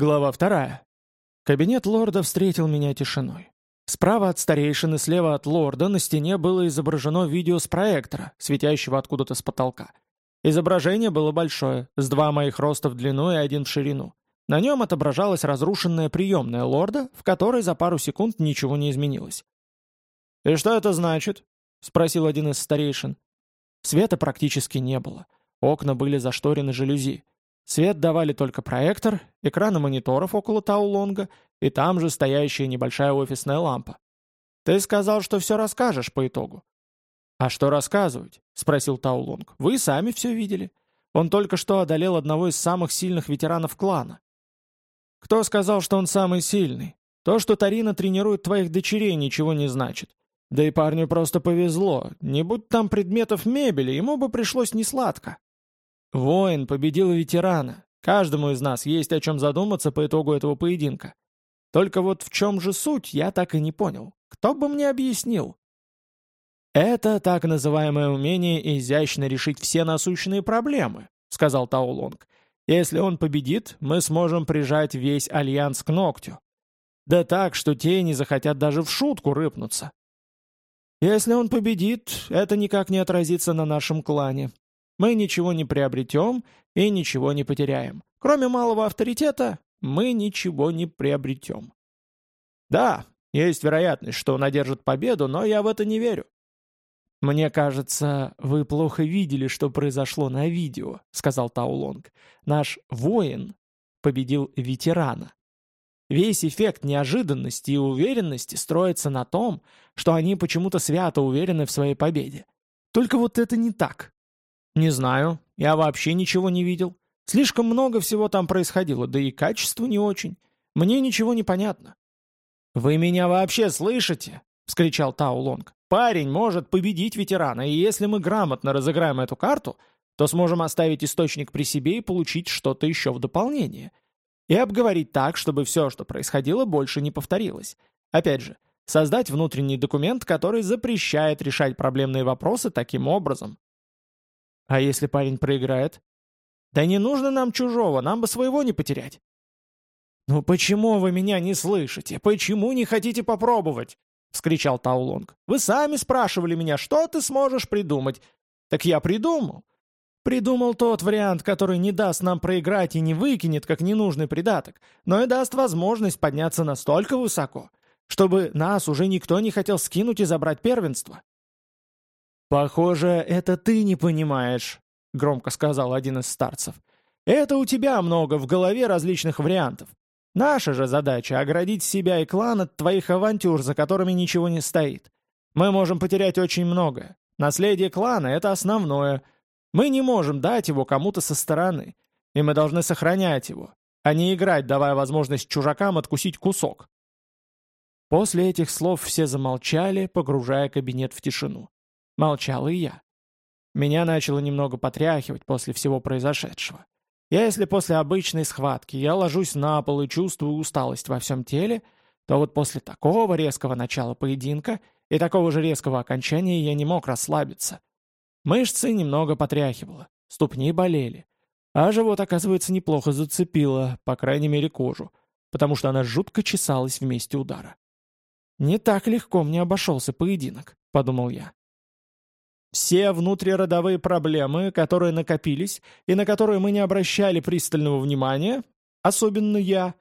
Глава вторая. Кабинет лорда встретил меня тишиной. Справа от старейшины, слева от лорда на стене было изображено видео с проектора, светящего откуда-то с потолка. Изображение было большое, с два моих роста в длину и один в ширину. На нем отображалась разрушенная приемная лорда, в которой за пару секунд ничего не изменилось. «И что это значит?» — спросил один из старейшин. Света практически не было. Окна были зашторены жалюзи. Свет давали только проектор, экраны мониторов около Таулонга и там же стоящая небольшая офисная лампа. «Ты сказал, что все расскажешь по итогу». «А что рассказывать?» — спросил Таулонг. «Вы сами все видели. Он только что одолел одного из самых сильных ветеранов клана». «Кто сказал, что он самый сильный? То, что Тарина тренирует твоих дочерей, ничего не значит. Да и парню просто повезло. Не будь там предметов мебели, ему бы пришлось несладко». Воин победил ветерана. Каждому из нас есть о чем задуматься по итогу этого поединка. Только вот в чем же суть, я так и не понял. Кто бы мне объяснил? «Это так называемое умение изящно решить все насущные проблемы», — сказал Таулонг. «Если он победит, мы сможем прижать весь альянс к ногтю. Да так, что те не захотят даже в шутку рыпнуться. Если он победит, это никак не отразится на нашем клане. Мы ничего не приобретем и ничего не потеряем. Кроме малого авторитета, мы ничего не приобретем. Да, есть вероятность, что он одержит победу, но я в это не верю. «Мне кажется, вы плохо видели, что произошло на видео», — сказал Таулонг. «Наш воин победил ветерана. Весь эффект неожиданности и уверенности строится на том, что они почему-то свято уверены в своей победе. Только вот это не так. «Не знаю. Я вообще ничего не видел. Слишком много всего там происходило, да и качество не очень. Мне ничего не понятно». «Вы меня вообще слышите?» — вскричал Таулонг. «Парень может победить ветерана, и если мы грамотно разыграем эту карту, то сможем оставить источник при себе и получить что-то еще в дополнение. И обговорить так, чтобы все, что происходило, больше не повторилось. Опять же, создать внутренний документ, который запрещает решать проблемные вопросы таким образом. А если парень проиграет? Да не нужно нам чужого, нам бы своего не потерять. «Ну почему вы меня не слышите? Почему не хотите попробовать?» — вскричал Таулонг. «Вы сами спрашивали меня, что ты сможешь придумать. Так я придумал. Придумал тот вариант, который не даст нам проиграть и не выкинет как ненужный придаток, но и даст возможность подняться настолько высоко, чтобы нас уже никто не хотел скинуть и забрать первенство. «Похоже, это ты не понимаешь», — громко сказал один из старцев. «Это у тебя много в голове различных вариантов. Наша же задача — оградить себя и клан от твоих авантюр, за которыми ничего не стоит. Мы можем потерять очень многое. Наследие клана — это основное. Мы не можем дать его кому-то со стороны, и мы должны сохранять его, а не играть, давая возможность чужакам откусить кусок». После этих слов все замолчали, погружая кабинет в тишину. Молчал и я. Меня начало немного потряхивать после всего произошедшего. Я, если после обычной схватки я ложусь на пол и чувствую усталость во всем теле, то вот после такого резкого начала поединка и такого же резкого окончания я не мог расслабиться. Мышцы немного потряхивало, ступни болели. А живот, оказывается, неплохо зацепило, по крайней мере, кожу, потому что она жутко чесалась в месте удара. «Не так легко мне обошелся поединок», — подумал я. Все внутриродовые проблемы, которые накопились и на которые мы не обращали пристального внимания, особенно я,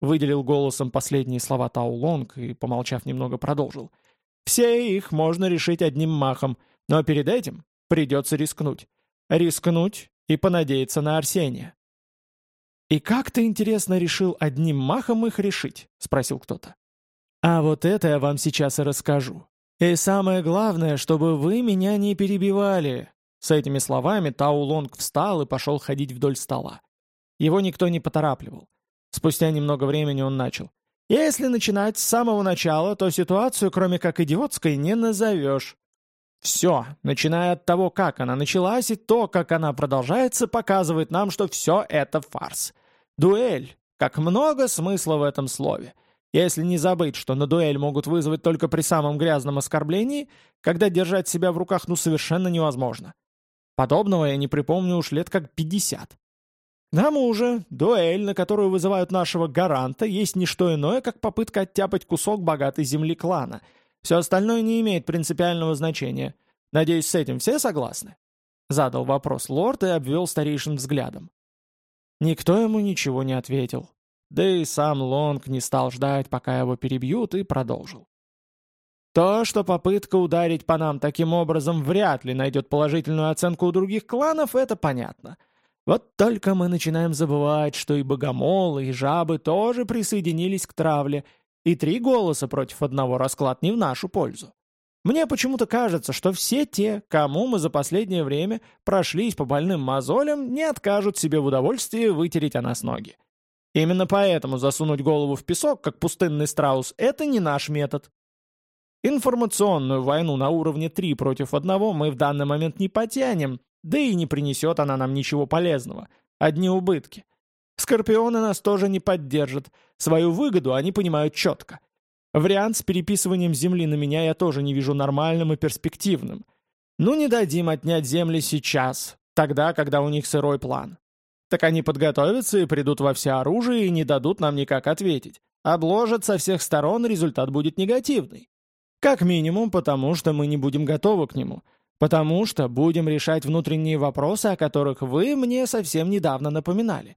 выделил голосом последние слова Таулонг и, помолчав немного, продолжил. Все их можно решить одним махом, но перед этим придется рискнуть. Рискнуть и понадеяться на Арсения. «И как ты, интересно, решил одним махом их решить?» — спросил кто-то. «А вот это я вам сейчас и расскажу. И самое главное, чтобы вы меня не перебивали!» С этими словами Тау Лонг встал и пошел ходить вдоль стола. Его никто не поторапливал. Спустя немного времени он начал. «Если начинать с самого начала, то ситуацию, кроме как идиотской, не назовешь. Все, начиная от того, как она началась, и то, как она продолжается, показывает нам, что все это фарс. Дуэль. Как много смысла в этом слове. Если не забыть, что на дуэль могут вызвать только при самом грязном оскорблении, когда держать себя в руках ну совершенно невозможно. Подобного я не припомню уж лет как 50. К тому же, дуэль, на которую вызывают нашего гаранта, есть не что иное, как попытка оттяпать кусок богатой земли клана. Все остальное не имеет принципиального значения. Надеюсь, с этим все согласны?» Задал вопрос лорд и обвел старейшим взглядом. Никто ему ничего не ответил. Да и сам Лонг не стал ждать, пока его перебьют, и продолжил. То, что попытка ударить по нам таким образом вряд ли найдет положительную оценку у других кланов, это понятно. Вот только мы начинаем забывать, что и богомолы, и жабы тоже присоединились к травле, и три голоса против одного расклад не в нашу пользу. Мне почему-то кажется, что все те, кому мы за последнее время прошлись по больным мозолям, не откажут себе в удовольствии вытереть о нас ноги. Именно поэтому засунуть голову в песок, как пустынный страус, это не наш метод. Информационную войну на уровне 3 против 1 мы в данный момент не потянем, да и не принесет она нам ничего полезного. Одни убытки. Скорпионы нас тоже не поддержат. Свою выгоду они понимают четко. Вариант с переписыванием земли на меня я тоже не вижу нормальным и перспективным. Ну не дадим отнять земли сейчас, тогда, когда у них сырой план. Так они подготовятся и придут во всеоружие и не дадут нам никак ответить. Обложат со всех сторон, результат будет негативный. Как минимум потому, что мы не будем готовы к нему. Потому что будем решать внутренние вопросы, о которых вы мне совсем недавно напоминали.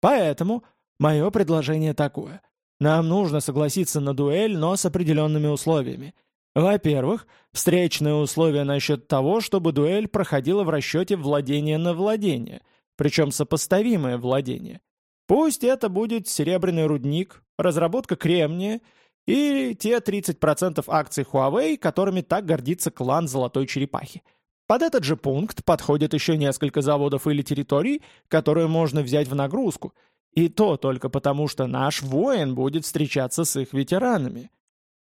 Поэтому мое предложение такое. Нам нужно согласиться на дуэль, но с определенными условиями. Во-первых, встречное условие насчет того, чтобы дуэль проходила в расчете владения на владение, причем сопоставимое владение. Пусть это будет серебряный рудник, разработка кремния или те 30% акций Huawei, которыми так гордится клан Золотой Черепахи. Под этот же пункт подходят еще несколько заводов или территорий, которые можно взять в нагрузку, и то только потому, что наш воин будет встречаться с их ветеранами.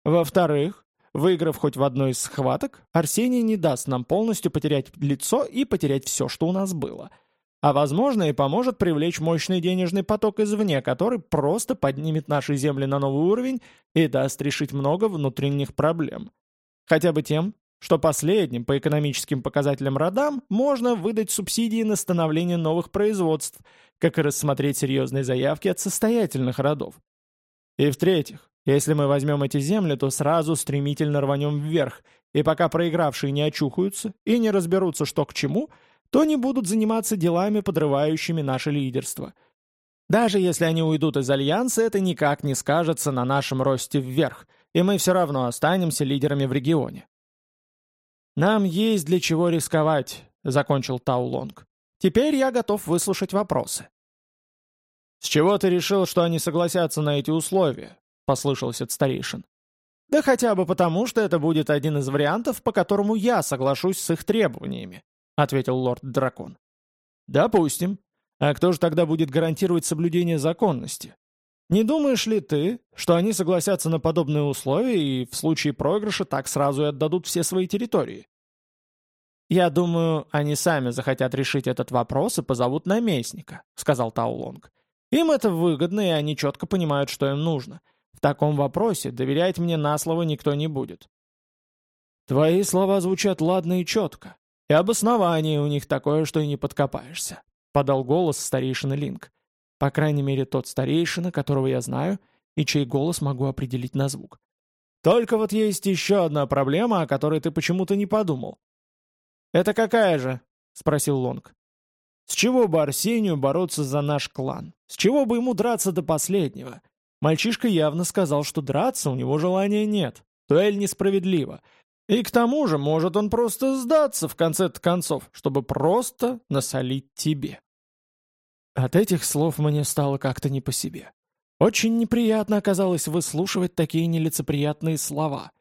Во-вторых, выиграв хоть в одной из схваток, Арсений не даст нам полностью потерять лицо и потерять все, что у нас было – а возможно и поможет привлечь мощный денежный поток извне, который просто поднимет наши земли на новый уровень и даст решить много внутренних проблем. Хотя бы тем, что последним по экономическим показателям родам можно выдать субсидии на становление новых производств, как и рассмотреть серьезные заявки от состоятельных родов. И в-третьих, если мы возьмем эти земли, то сразу стремительно рванем вверх, и пока проигравшие не очухаются и не разберутся, что к чему – то не будут заниматься делами, подрывающими наше лидерство. Даже если они уйдут из Альянса, это никак не скажется на нашем росте вверх, и мы все равно останемся лидерами в регионе. «Нам есть для чего рисковать», — закончил Таулонг. «Теперь я готов выслушать вопросы». «С чего ты решил, что они согласятся на эти условия?» — послышался от старейшин. «Да хотя бы потому, что это будет один из вариантов, по которому я соглашусь с их требованиями. — ответил лорд-дракон. «Допустим. А кто же тогда будет гарантировать соблюдение законности? Не думаешь ли ты, что они согласятся на подобные условия и в случае проигрыша так сразу и отдадут все свои территории?» «Я думаю, они сами захотят решить этот вопрос и позовут наместника», — сказал Таулонг. «Им это выгодно, и они четко понимают, что им нужно. В таком вопросе доверять мне на слово никто не будет». «Твои слова звучат ладно и четко. И обоснование у них такое, что и не подкопаешься», — подал голос старейшина Линк. По крайней мере, тот старейшина, которого я знаю, и чей голос могу определить на звук. «Только вот есть еще одна проблема, о которой ты почему-то не подумал». «Это какая же?» — спросил Лонг. «С чего бы Арсению бороться за наш клан? С чего бы ему драться до последнего? Мальчишка явно сказал, что драться у него желания нет. Дуэль несправедлива. И к тому же, может он просто сдаться в конце концов, чтобы просто насолить тебе. От этих слов мне стало как-то не по себе. Очень неприятно оказалось выслушивать такие нелицеприятные слова.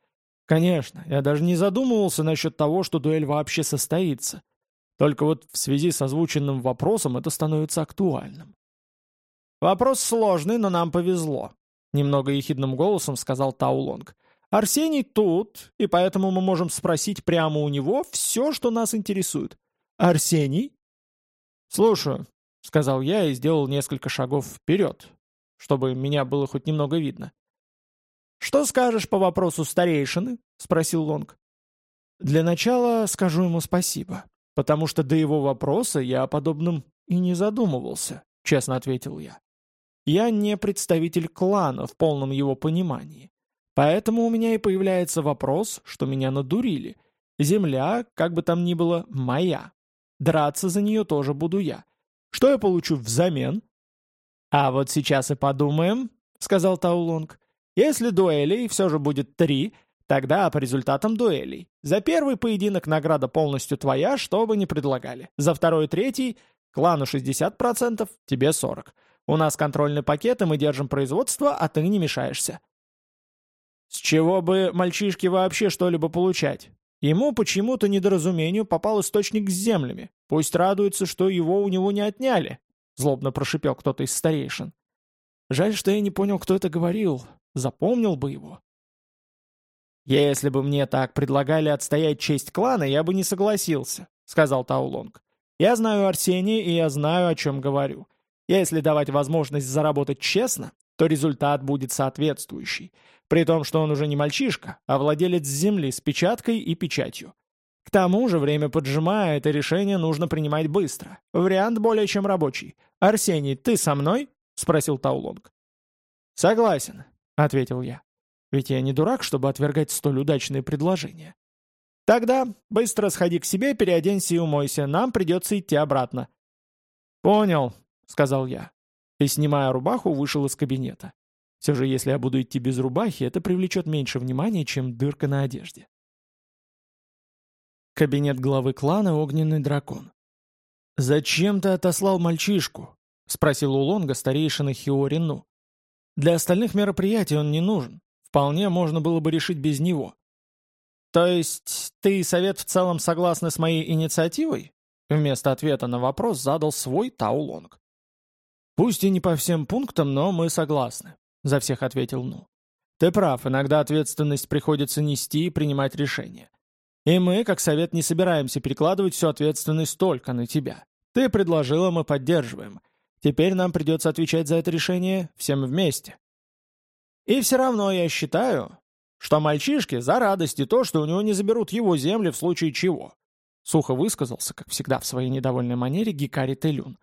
Конечно, я даже не задумывался насчет того, что дуэль вообще состоится. Только вот в связи с озвученным вопросом это становится актуальным. «Вопрос сложный, но нам повезло», — немного ехидным голосом сказал Таулонг. Арсений тут, и поэтому мы можем спросить прямо у него все, что нас интересует. Арсений? Слушаю, сказал я и сделал несколько шагов вперед, чтобы меня было хоть немного видно. «Что скажешь по вопросу старейшины?» — спросил Лонг. «Для начала скажу ему спасибо, потому что до его вопроса я о подобном и не задумывался. честно ответил я. «Я не представитель клана в полном его понимании. Поэтому у меня и появляется вопрос, что меня надурили. Земля, как бы там ни было, моя. Драться за нее тоже буду я. Что я получу взамен?» «А вот сейчас и подумаем», — сказал Таулонг. «Если дуэлей все же будет три, тогда по результатам дуэлей. За первый поединок награда полностью твоя, что бы ни предлагали. За второй и третий — клану 60%, тебе 40%. У нас контрольный пакет, и мы держим производство, а ты не мешаешься». С чего бы мальчишке вообще что-либо получать? Ему почему-то недоразумению попал источник с землями. Пусть радуется, что его у него не отняли. Злобно прошипел кто-то из старейшин. Жаль, что я не понял, кто это говорил. Запомнил бы его. «Если бы мне так предлагали отстоять честь клана, я бы не согласился», — сказал Таулонг. «Я знаю Арсения, и я знаю, о чем говорю. Если давать возможность заработать честно, то результат будет соответствующий, при том, что он уже не мальчишка, а владелец земли с печаткой и печатью. К тому же время поджимает, и решение нужно принимать быстро. Вариант более чем рабочий. «Арсений, ты со мной?» — спросил Таулонг. «Согласен», — ответил я. Ведь я не дурак, чтобы отвергать столь удачные предложения. «Тогда быстро сходи к себе, переоденься и умойся, нам придется идти обратно». «Понял», — сказал я. И, снимая рубаху, вышел из кабинета. Все же, если я буду идти без рубахи, это привлечет меньше внимания, чем дырка на одежде. Кабинет главы клана «Огненный дракон». «Зачем ты отослал мальчишку?» — спросил у Лонга старейшина Хиорину. «Для остальных мероприятий он не нужен. Вполне можно было бы решить без него». «То есть ты, совет, в целом согласны с моей инициативой?» Вместо ответа на вопрос задал свой Таулонг. «Пусть и не по всем пунктам, но мы согласны», — за всех ответил Ну. «Ты прав, иногда ответственность приходится нести и принимать решения. И мы, как совет, не собираемся перекладывать всю ответственность только на тебя. Ты предложила, мы поддерживаем. Теперь нам придется отвечать за это решение всем вместе. И все равно я считаю, что мальчишке за радость и то, что у него не заберут его земли в случае чего. Сухо высказался, как всегда в своей недовольной манере, Гикари Телюн.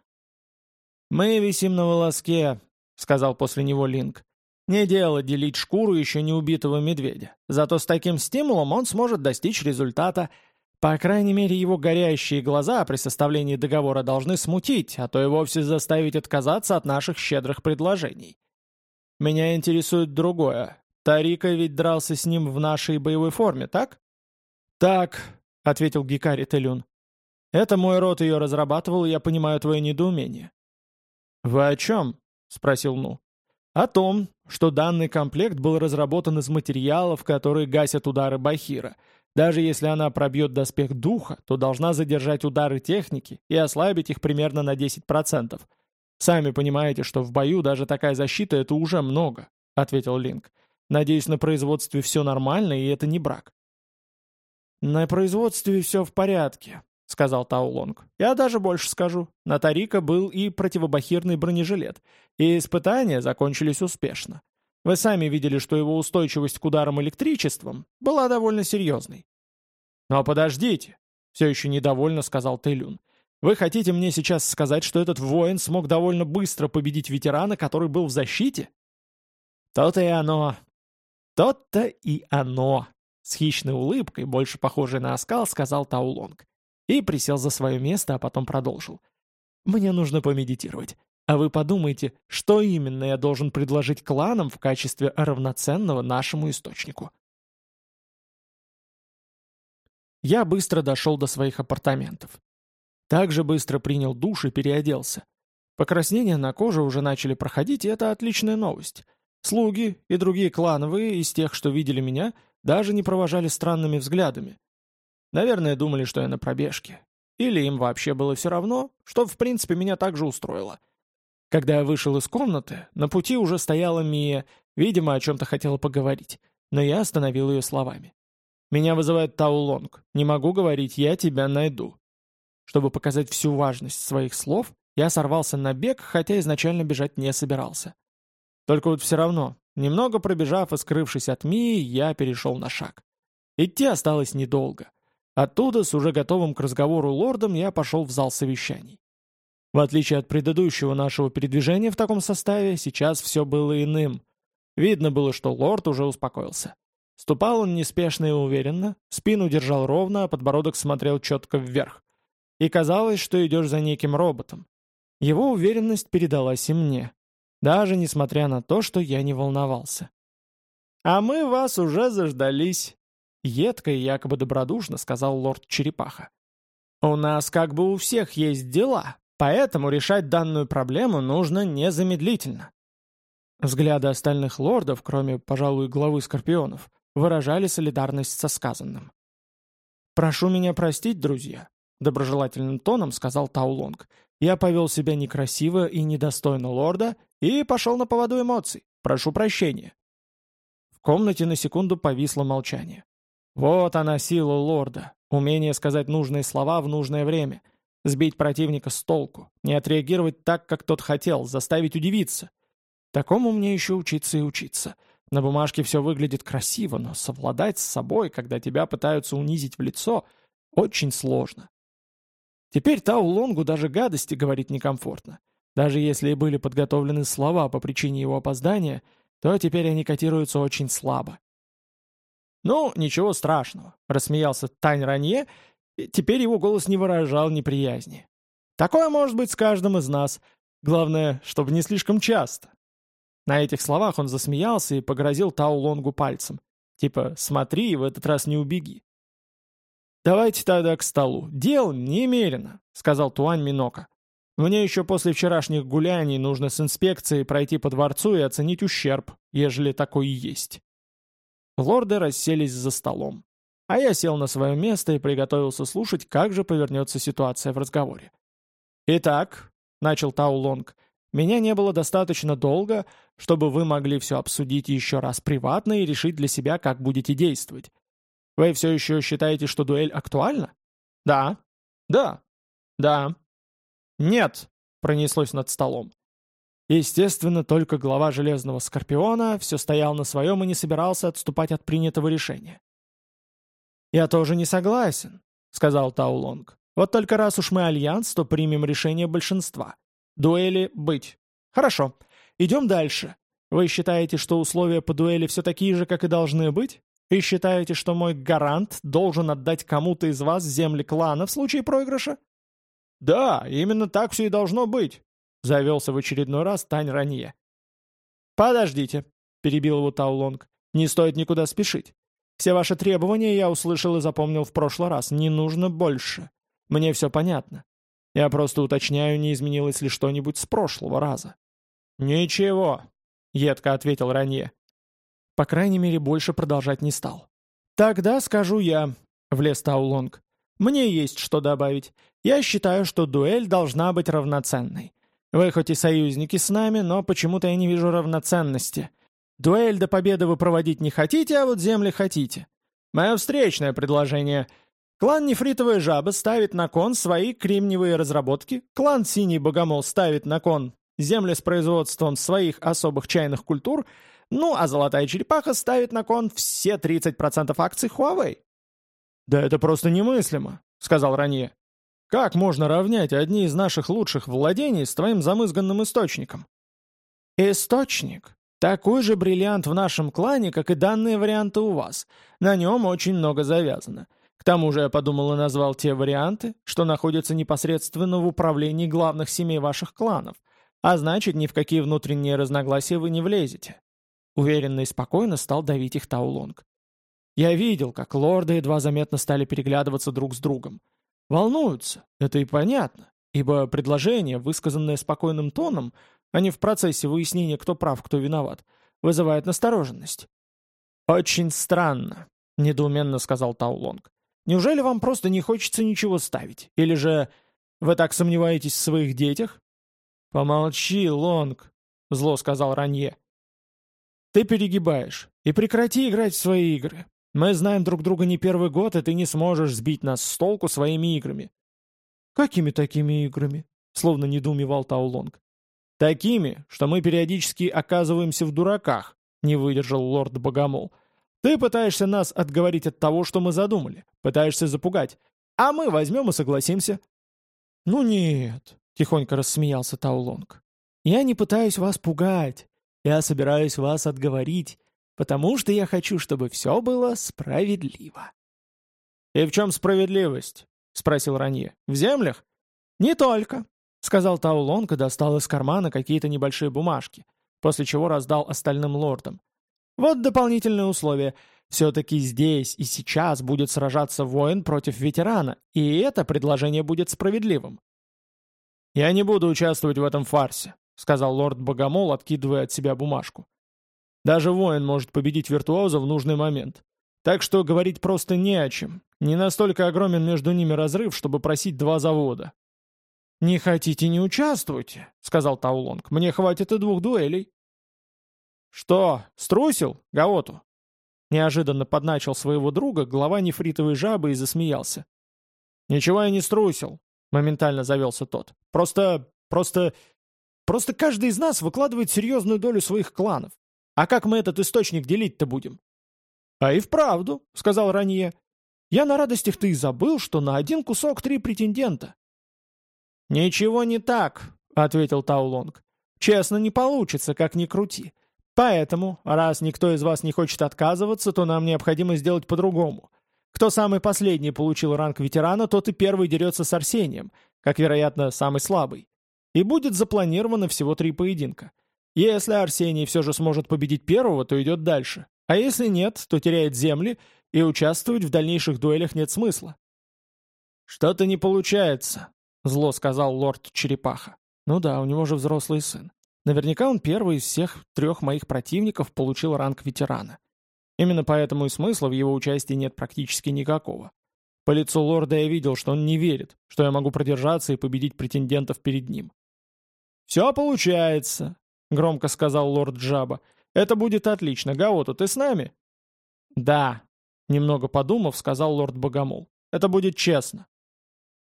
«Мы висим на волоске», — сказал после него Линк. «Не дело делить шкуру еще не убитого медведя. Зато с таким стимулом он сможет достичь результата. По крайней мере, его горящие глаза при составлении договора должны смутить, а то и вовсе заставить отказаться от наших щедрых предложений. Меня интересует другое. Тарика ведь дрался с ним в нашей боевой форме, так?» «Так», — ответил Гикари Телюн. «Это мой род ее разрабатывал, и я понимаю твое недоумение. «Вы о чем?» — спросил Ну. «О том, что данный комплект был разработан из материалов, которые гасят удары Бахира. Даже если она пробьет доспех духа, то должна задержать удары техники и ослабить их примерно на 10%. Сами понимаете, что в бою даже такая защита — это уже много», — ответил Линк. «Надеюсь, на производстве все нормально, и это не брак». «На производстве все в порядке», — сказал Таулонг. «Я даже больше скажу. На Тарика был и противобахирный бронежилет, и испытания закончились успешно. Вы сами видели, что его устойчивость к ударам электричеством была довольно серьезной». «Но подождите», — все еще недовольно сказал Тейлюн. «Вы хотите мне сейчас сказать, что этот воин смог довольно быстро победить ветерана, который был в защите?» «То-то и оно. То-то и оно», — с хищной улыбкой, больше похожей на оскал, сказал Таулонг. И присел за свое место, а потом продолжил. «Мне нужно помедитировать. А вы подумайте, что именно я должен предложить кланам в качестве равноценного нашему источнику?» Я быстро дошел до своих апартаментов. Также быстро принял душ и переоделся. Покраснения на коже уже начали проходить, и это отличная новость. Слуги и другие клановые из тех, что видели меня, даже не провожали странными взглядами. Наверное, думали, что я на пробежке. Или им вообще было все равно, что в принципе меня также устроило. Когда я вышел из комнаты, на пути уже стояла Мия, видимо, о чем-то хотела поговорить, но я остановил ее словами. «Меня вызывает Таулонг. Не могу говорить, я тебя найду». Чтобы показать всю важность своих слов, я сорвался на бег, хотя изначально бежать не собирался. Только вот все равно, немного пробежав и скрывшись от Мии, я перешел на шаг. Идти осталось недолго. Оттуда, с уже готовым к разговору лордом, я пошел в зал совещаний. В отличие от предыдущего нашего передвижения в таком составе, сейчас все было иным. Видно было, что лорд уже успокоился. Ступал он неспешно и уверенно, спину держал ровно, а подбородок смотрел четко вверх. И казалось, что идешь за неким роботом. Его уверенность передалась и мне, даже несмотря на то, что я не волновался. «А мы вас уже заждались», — едко и якобы добродушно сказал лорд Черепаха. «У нас как бы у всех есть дела, Поэтому решать данную проблему нужно незамедлительно. Взгляды остальных лордов, кроме, пожалуй, главы Скорпионов, выражали солидарность со сказанным. «Прошу меня простить, друзья», — доброжелательным тоном сказал Таулонг. «Я повел себя некрасиво и недостойно лорда и пошел на поводу эмоций. Прошу прощения». В комнате на секунду повисло молчание. Вот она сила лорда, умение сказать нужные слова в нужное время — Сбить противника с толку, не отреагировать так, как тот хотел, заставить удивиться. Такому мне еще учиться и учиться. На бумажке все выглядит красиво, но совладать с собой, когда тебя пытаются унизить в лицо, очень сложно. Теперь Тау Лонгу даже гадости говорить некомфортно. Даже если и были подготовлены слова по причине его опоздания, то теперь они котируются очень слабо. «Ну, ничего страшного», — рассмеялся Тань Ранье Теперь его голос не выражал неприязни. «Такое может быть с каждым из нас. Главное, чтобы не слишком часто». На этих словах он засмеялся и погрозил Тау Лонгу пальцем. Типа «смотри, в этот раз не убеги». «Давайте тогда к столу. Дел немерено», — сказал Туань Минока. «Мне еще после вчерашних гуляний нужно с инспекцией пройти по дворцу и оценить ущерб, ежели такой и есть». Лорды расселись за столом. А я сел на свое место и приготовился слушать, как же повернется ситуация в разговоре. «Итак», — начал Тау Лонг, — «меня не было достаточно долго, чтобы вы могли все обсудить еще раз приватно и решить для себя, как будете действовать. Вы все еще считаете, что дуэль актуальна?» «Да». «Да». «Да». «Нет», — пронеслось над столом. Естественно, только глава Железного Скорпиона все стоял на своем и не собирался отступать от принятого решения. «Я тоже не согласен», — сказал Таулонг. «Вот только раз уж мы альянс, то примем решение большинства. Дуэли быть. Хорошо. Идем дальше. Вы считаете, что условия по дуэли все такие же, как и должны быть? И считаете, что мой гарант должен отдать кому-то из вас земли клана в случае проигрыша?» «Да, именно так все и должно быть», — завелся в очередной раз Тань Ранье. «Подождите», — перебил его Таулонг. «Не стоит никуда спешить. Все ваши требования я услышал и запомнил в прошлый раз. Не нужно больше. Мне все понятно. Я просто уточняю, не изменилось ли что-нибудь с прошлого раза». «Ничего», — едко ответил Ранье. По крайней мере, больше продолжать не стал. «Тогда скажу я», — влез Таулонг. «Мне есть что добавить. Я считаю, что дуэль должна быть равноценной. Вы хоть и союзники с нами, но почему-то я не вижу равноценности. Дуэль до победы вы проводить не хотите, а вот земли хотите. Мое встречное предложение. Клан Нефритовая Жаба ставит на кон свои кремниевые разработки, клан Синий Богомол ставит на кон земли с производством своих особых чайных культур, ну а Золотая Черепаха ставит на кон все 30% акций Huawei. «Да это просто немыслимо», — сказал Ранье. «Как можно равнять одни из наших лучших владений с твоим замызганным источником?» «Источник такой же бриллиант в нашем клане, как и данные варианты у вас. На нем очень много завязано. К тому же я подумал и назвал те варианты, что находятся непосредственно в управлении главных семей ваших кланов. А значит, ни в какие внутренние разногласия вы не влезете. Уверенно и спокойно стал давить их Таулонг. Я видел, как лорды едва заметно стали переглядываться друг с другом. Волнуются, это и понятно, ибо предложение, высказанное спокойным тоном, а не в процессе выяснения, кто прав, кто виноват, вызывает настороженность. «Очень странно», — недоуменно сказал Таулонг. «Неужели вам просто не хочется ничего ставить? Или же вы так сомневаетесь в своих детях?» «Помолчи, Лонг», — зло сказал Ранье. «Ты перегибаешь. И прекрати играть в свои игры. Мы знаем друг друга не первый год, и ты не сможешь сбить нас с толку своими играми». «Какими такими играми?» — словно недоумевал Таулонг. Такими, что мы периодически оказываемся в дураках, не выдержал лорд Богомол. Ты пытаешься нас отговорить от того, что мы задумали, пытаешься запугать, а мы возьмем и согласимся. Ну нет, тихонько рассмеялся Таулонг. «Я не пытаюсь вас пугать. Я собираюсь вас отговорить, потому что я хочу, чтобы все было справедливо». «И в чем справедливость?» — спросил Ранье. «В землях?» «Не только», — сказал Таулонг и достал из кармана какие-то небольшие бумажки, после чего раздал остальным лордам. «Вот дополнительное условие. Все-таки здесь и сейчас будет сражаться воин против ветерана, и это предложение будет справедливым». «Я не буду участвовать в этом фарсе», — сказал лорд Богомол, откидывая от себя бумажку. «Даже воин может победить виртуоза в нужный момент. Так что говорить просто не о чем. Не настолько огромен между ними разрыв, чтобы просить два завода». «Не хотите, не участвуйте», — сказал Таулонг. «Мне хватит и двух дуэлей». «Что, струсил, Гаоту?» Неожиданно подначил своего друга глава нефритовой жабы и засмеялся. «Ничего я не струсил», — моментально завелся тот. «Просто... просто... просто каждый из нас выкладывает серьезную долю своих кланов. А как мы этот источник делить-то будем?» «А и вправду», — сказал Ранье. «Я на радостях-то и забыл, что на один кусок три претендента». «Ничего не так», — ответил Таулонг. «Честно, не получится, как ни крути. Поэтому, раз никто из вас не хочет отказываться, то нам необходимо сделать по-другому. Кто самый последний получил ранг ветерана, тот и первый дерется с Арсением, как, вероятно, самый слабый. И будет запланировано всего три поединка. Если Арсений все же сможет победить первого, то идет дальше. А если нет, то теряет земли, и участвовать в дальнейших дуэлях нет смысла. «Что-то не получается», — зло сказал лорд Черепаха. «Ну да, у него же взрослый сын. Наверняка он первый из всех трех моих противников получил ранг ветерана. Именно поэтому и смысла в его участии нет практически никакого. По лицу лорда я видел, что он не верит, что я могу продержаться и победить претендентов перед ним. «Все получается», — громко сказал лорд Джаба. «Это будет отлично. Гаоту, ты с нами?» «Да», — немного подумав, сказал лорд Богомол. «Это будет честно».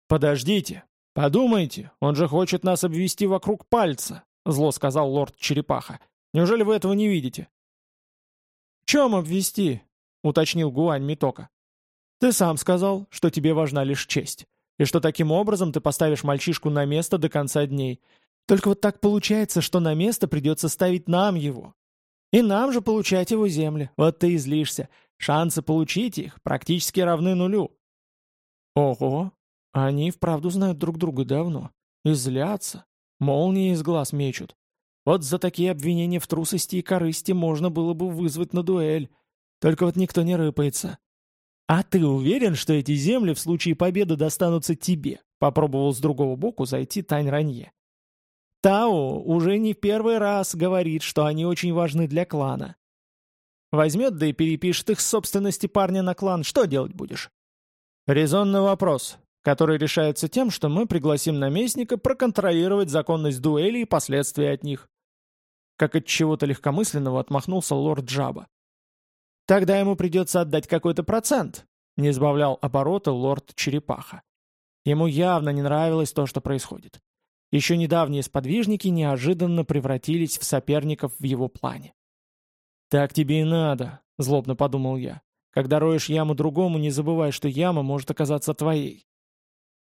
«Подождите, подумайте, он же хочет нас обвести вокруг пальца», — зло сказал лорд Черепаха. «Неужели вы этого не видите?» «В чем обвести?» — уточнил Гуань Митока. «Ты сам сказал, что тебе важна лишь честь, и что таким образом ты поставишь мальчишку на место до конца дней. Только вот так получается, что на место придется ставить нам его. И нам же получать его земли. Вот ты и злишься. Шансы получить их практически равны нулю». «Ого, они вправду знают друг друга давно. И злятся. Молнии из глаз мечут. Вот за такие обвинения в трусости и корысти можно было бы вызвать на дуэль. Только вот никто не рыпается. «А ты уверен, что эти земли в случае победы достанутся тебе?» Попробовал с другого боку зайти Тань Ранье. «Тао уже не первый раз говорит, что они очень важны для клана. Возьмет да и перепишет их собственности парня на клан. Что делать будешь?» «Резонный вопрос который решается тем, что мы пригласим наместника проконтролировать законность дуэли и последствия от них. Как от чего-то легкомысленного отмахнулся лорд Джаба. Тогда ему придется отдать какой-то процент, не избавлял оборота лорд Черепаха. Ему явно не нравилось то, что происходит. Еще недавние сподвижники неожиданно превратились в соперников в его плане. «Так тебе и надо», — злобно подумал я. «Когда роешь яму другому, не забывай, что яма может оказаться твоей».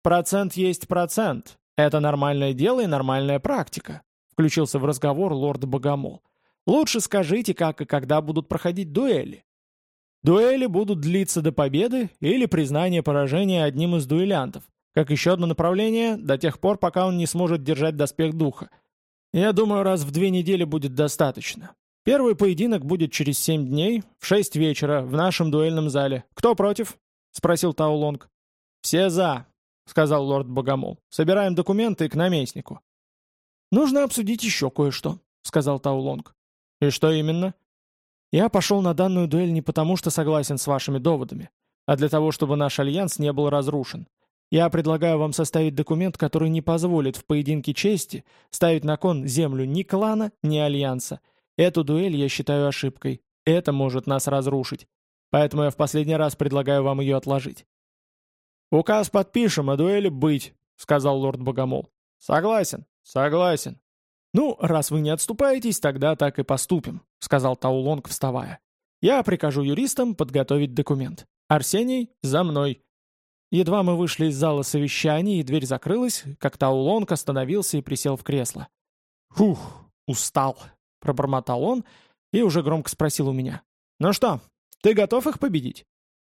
«Процент есть процент. Это нормальное дело и нормальная практика», — включился в разговор лорд Богомол. «Лучше скажите, как и когда будут проходить дуэли». Дуэли будут длиться до победы или признания поражения одним из дуэлянтов, как еще одно направление, до тех пор, пока он не сможет держать доспех духа. Я думаю, раз в две недели будет достаточно. Первый поединок будет через семь дней, в шесть вечера, в нашем дуэльном зале. Кто против?» — спросил Таулонг. «Все за», — сказал лорд Богомол. «Собираем документы к наместнику». «Нужно обсудить еще кое-что», — сказал Таулонг. «И что именно?» «Я пошел на данную дуэль не потому, что согласен с вашими доводами, а для того, чтобы наш альянс не был разрушен. Я предлагаю вам составить документ, который не позволит в поединке чести ставить на кон землю ни клана, ни альянса. Эту дуэль я считаю ошибкой. Это может нас разрушить. Поэтому я в последний раз предлагаю вам ее отложить. «Указ подпишем, а дуэли быть», — сказал лорд Богомол. «Согласен, согласен». «Ну, раз вы не отступаетесь, тогда так и поступим», — сказал Таулонг, вставая. «Я прикажу юристам подготовить документ. Арсений, за мной». Едва мы вышли из зала совещаний, и дверь закрылась, как Таулонг остановился и присел в кресло. «Фух, устал», — пробормотал он и уже громко спросил у меня. «Ну что, ты готов их победить?»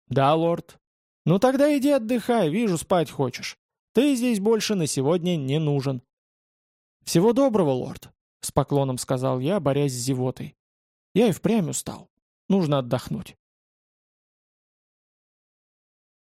«Да, лорд». «Ну тогда иди отдыхай, вижу, спать хочешь. Ты здесь больше на сегодня не нужен». «Всего доброго, лорд», — с поклоном сказал я, борясь с зевотой. «Я и впрямь устал. Нужно отдохнуть».